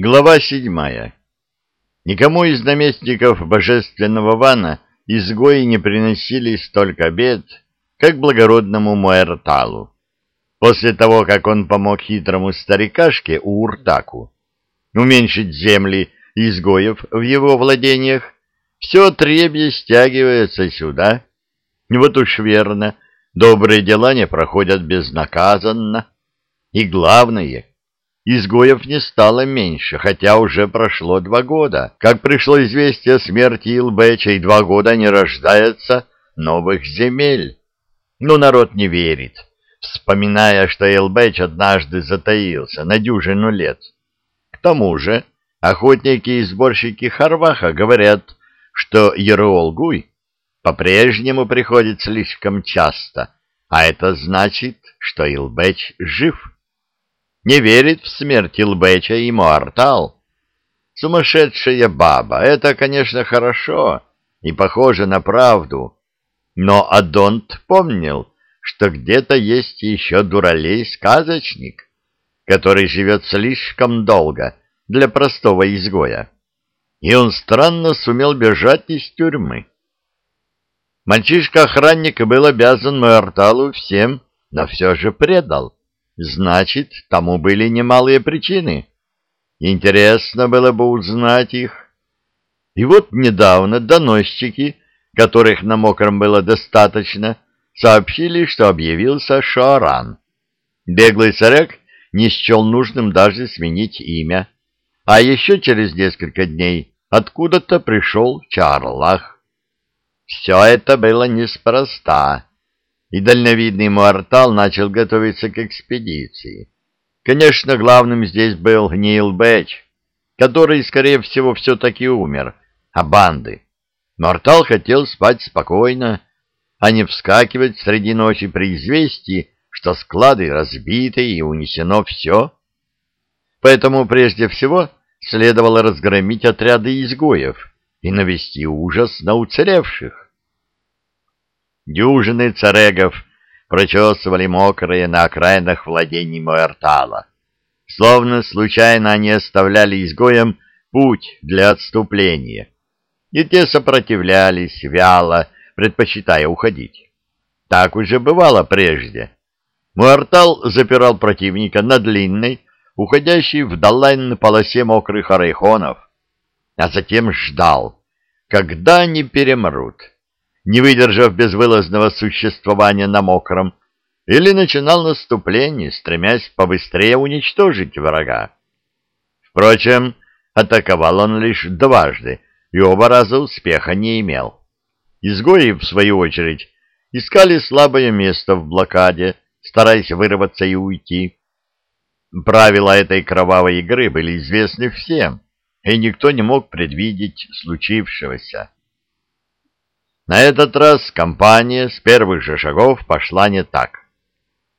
Глава седьмая. Никому из наместников божественного вана изгои не приносили столько бед, как благородному Муэрталу. После того, как он помог хитрому старикашке Ууртаку уменьшить земли изгоев в его владениях, все требье стягивается сюда. Вот уж верно, добрые дела не проходят безнаказанно. И главное, изгоев не стало меньше, хотя уже прошло два года, как пришло известие о смерти Илбеча, и два года не рождается новых земель. Но народ не верит, вспоминая, что Илбеч однажды затаился на дюжину лет. К тому же охотники и сборщики Харваха говорят, что Ероолгуй по-прежнему приходит слишком часто, а это значит, что Илбеч жив не верит в смерть Илбеча и Муартал. Сумасшедшая баба, это, конечно, хорошо и похоже на правду, но Адонт помнил, что где-то есть еще дуралей-сказочник, который живет слишком долго для простого изгоя, и он странно сумел бежать из тюрьмы. Мальчишка-охранник был обязан Муарталу всем, но все же предал. Значит, тому были немалые причины. Интересно было бы узнать их. И вот недавно доносчики, которых на мокром было достаточно, сообщили, что объявился Шаран. Беглый царек не счел нужным даже сменить имя. А еще через несколько дней откуда-то пришел Чарлах. Все это было неспроста и дальновидный Муартал начал готовиться к экспедиции. Конечно, главным здесь был Нил Бэч, который, скорее всего, все-таки умер, а банды. Муартал хотел спать спокойно, а не вскакивать среди ночи при известии, что склады разбиты и унесено все. Поэтому прежде всего следовало разгромить отряды изгоев и навести ужас на уцелевших. Дюжины царегов прочесывали мокрые на окраинах владений Моэртала. Словно случайно они оставляли изгоям путь для отступления. И те сопротивлялись вяло, предпочитая уходить. Так уже бывало прежде. Муартал запирал противника на длинной, уходящей вдалань полосе мокрых орейхонов, а затем ждал, когда они перемрут не выдержав безвылазного существования на мокром, или начинал наступление, стремясь побыстрее уничтожить врага. Впрочем, атаковал он лишь дважды, и оба раза успеха не имел. Изгои, в свою очередь, искали слабое место в блокаде, стараясь вырваться и уйти. Правила этой кровавой игры были известны всем, и никто не мог предвидеть случившегося. На этот раз компания с первых же шагов пошла не так.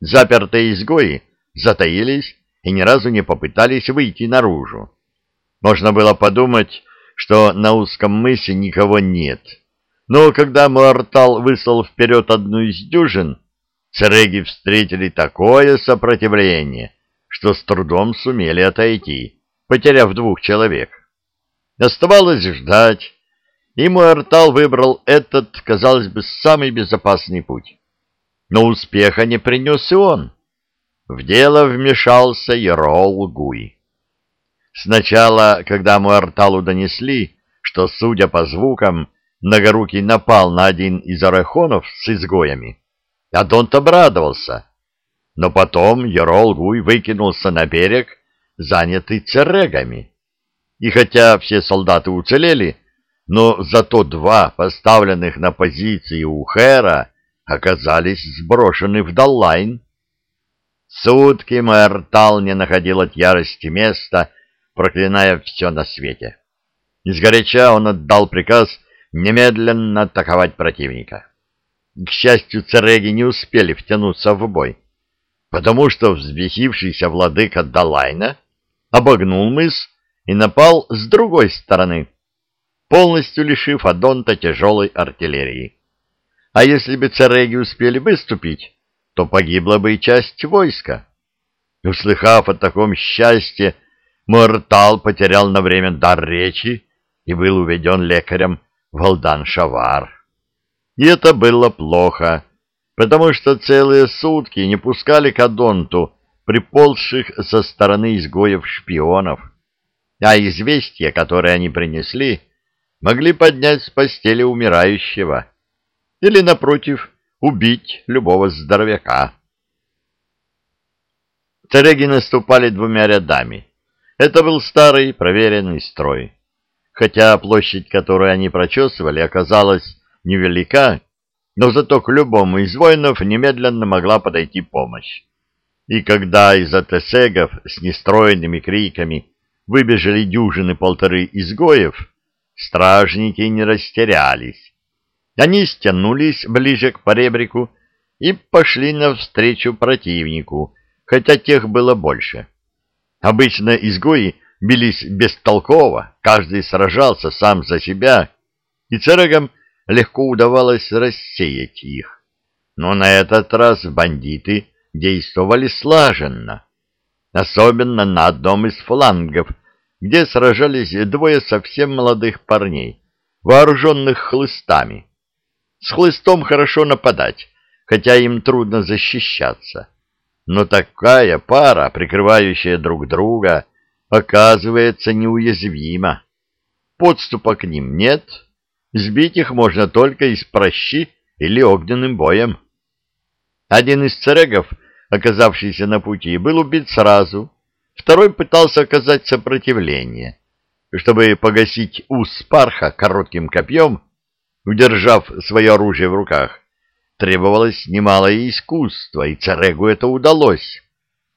Запертые изгои затаились и ни разу не попытались выйти наружу. Можно было подумать, что на узком мысе никого нет. Но когда Муартал выслал вперед одну из дюжин, цереги встретили такое сопротивление, что с трудом сумели отойти, потеряв двух человек. Оставалось ждать, и Муэртал выбрал этот, казалось бы, самый безопасный путь. Но успеха не принес и он. В дело вмешался Ерол Гуй. Сначала, когда Муэрталу донесли, что, судя по звукам, Многорукий напал на один из орехонов с изгоями, Адонт обрадовался. Но потом Ерол Гуй выкинулся на берег, занятый церегами. И хотя все солдаты уцелели, но зато два поставленных на позиции у Хэра оказались сброшены в Даллайн. Сутки Мэртал не находил от ярости места, проклиная все на свете. Изгоряча он отдал приказ немедленно атаковать противника. К счастью, цареги не успели втянуться в бой, потому что взбесившийся владыка Далайна обогнул мыс и напал с другой стороны, полностью лишив Адонта тяжелой артиллерии. А если бы цареги успели выступить, то погибла бы и часть войска. Услыхав о таком счастье, Мортал потерял на время дар речи и был уведен лекарем в Алдан-Шавар. И это было плохо, потому что целые сутки не пускали к Адонту приползших со стороны изгоев шпионов, а известия, которые они принесли, могли поднять с постели умирающего или, напротив, убить любого здоровяка. Цареги наступали двумя рядами. Это был старый проверенный строй. Хотя площадь, которую они прочесывали, оказалась невелика, но зато к любому из воинов немедленно могла подойти помощь. И когда из атесегов с нестроенными криками выбежали дюжины-полторы изгоев, стражники не растерялись. Они стянулись ближе к поребрику и пошли навстречу противнику, хотя тех было больше. Обычно изгои бились бестолково, каждый сражался сам за себя, и церегам легко удавалось рассеять их. Но на этот раз бандиты действовали слаженно, особенно на одном из флангов, где сражались двое совсем молодых парней, вооруженных хлыстами. С хлыстом хорошо нападать, хотя им трудно защищаться. Но такая пара, прикрывающая друг друга, оказывается неуязвима. Подступа к ним нет, сбить их можно только из прощи или огненным боем. Один из царегов, оказавшийся на пути, был убит сразу, второй пытался оказать сопротивление. Чтобы погасить ус парха коротким копьем, удержав свое оружие в руках, требовалось немалое искусство, и царегу это удалось.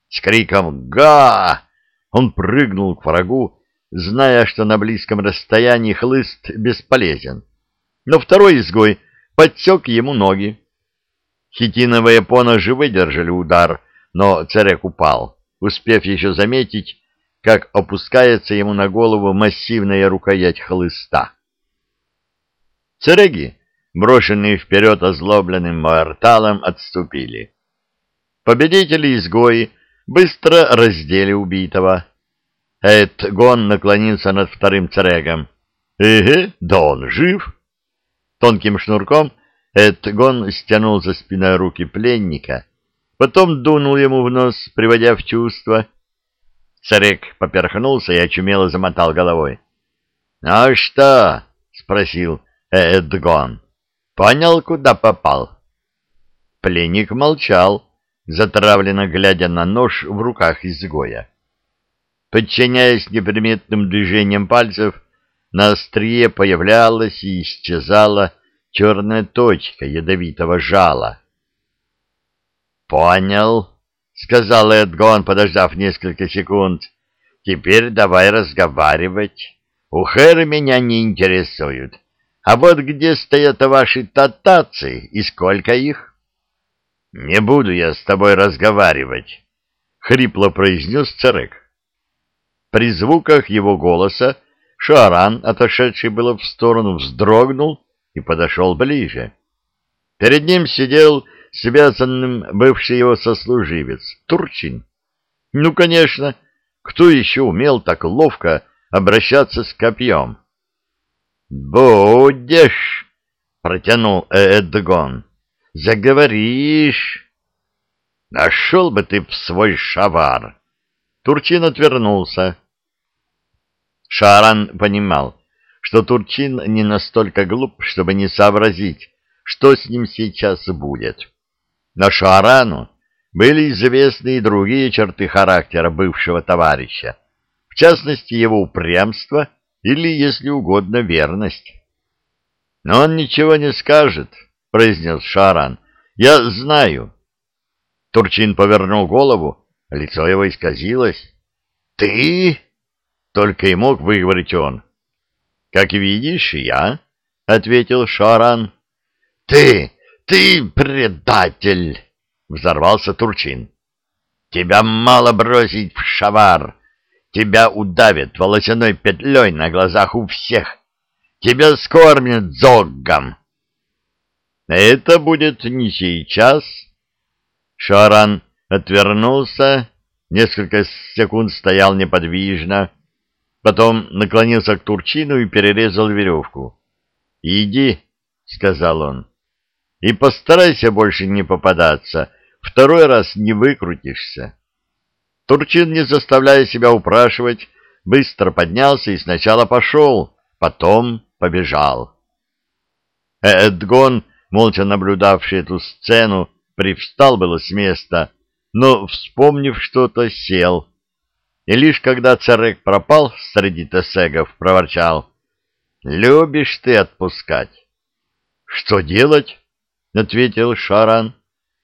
С криком «Га!» он прыгнул к врагу, зная, что на близком расстоянии хлыст бесполезен. Но второй изгой подсек ему ноги. Хитиновые поножи выдержали удар, но царек упал, успев еще заметить, как опускается ему на голову массивная рукоять хлыста. Цареги брошенные вперед озлобленным Моарталом, отступили. Победители-изгои быстро раздели убитого. Эдгон наклонился над вторым царегом. «Эге, да он жив!» Тонким шнурком Эдгон стянул за спиной руки пленника, потом дунул ему в нос, приводя в чувство. Царек поперхнулся и очумело замотал головой. — Ну что? — спросил Эдгон. Понял, куда попал? Пленник молчал, затравленно глядя на нож в руках изгоя. Подчиняясь неприметным движениям пальцев, на острие появлялась и исчезала черная точка ядовитого жала. «Понял», — сказал Эдгон, подождав несколько секунд. «Теперь давай разговаривать. Ухеры меня не интересуют. А вот где стоят ваши татацы и сколько их? — Не буду я с тобой разговаривать, — хрипло произнес Царек. При звуках его голоса Шуаран, отошедший было в сторону, вздрогнул и подошел ближе. Перед ним сидел связанным бывший его сослуживец, Турчин. Ну, конечно, кто еще умел так ловко обращаться с копьем? «Будешь!» — протянул Эдгон. «Заговоришь!» «Нашел бы ты в свой шавар!» Турчин отвернулся. Шаран понимал, что Турчин не настолько глуп, чтобы не сообразить, что с ним сейчас будет. Но Шарану были известны и другие черты характера бывшего товарища, в частности, его упрямство или, если угодно, верность. — Но он ничего не скажет, — произнес Шаран. — Я знаю. Турчин повернул голову, лицо его исказилось. — Ты? — только и мог выговорить он. — Как видишь, я, — ответил Шаран. — Ты, ты предатель! — взорвался Турчин. — Тебя мало бросить в шавар. Тебя удавят волосяной петлей на глазах у всех. Тебя скормят зоггом. Это будет не сейчас. Шаран отвернулся несколько секунд стоял неподвижно, потом наклонился к Турчину и перерезал веревку. «Иди», — сказал он, — «и постарайся больше не попадаться, второй раз не выкрутишься». Турчин, не заставляя себя упрашивать, быстро поднялся и сначала пошел, потом побежал. Эдгон, молча наблюдавший эту сцену, привстал было с места, но, вспомнив что-то, сел. И лишь когда царек пропал среди тесегов, проворчал. «Любишь ты отпускать?» «Что делать?» — ответил Шаран.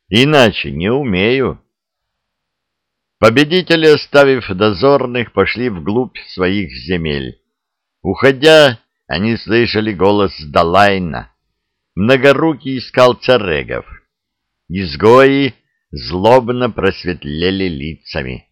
«Иначе не умею». Победители, оставив дозорных, пошли вглубь своих земель. Уходя, они слышали голос Далайна. Многорукий искал царегов. Изгои злобно просветлели лицами.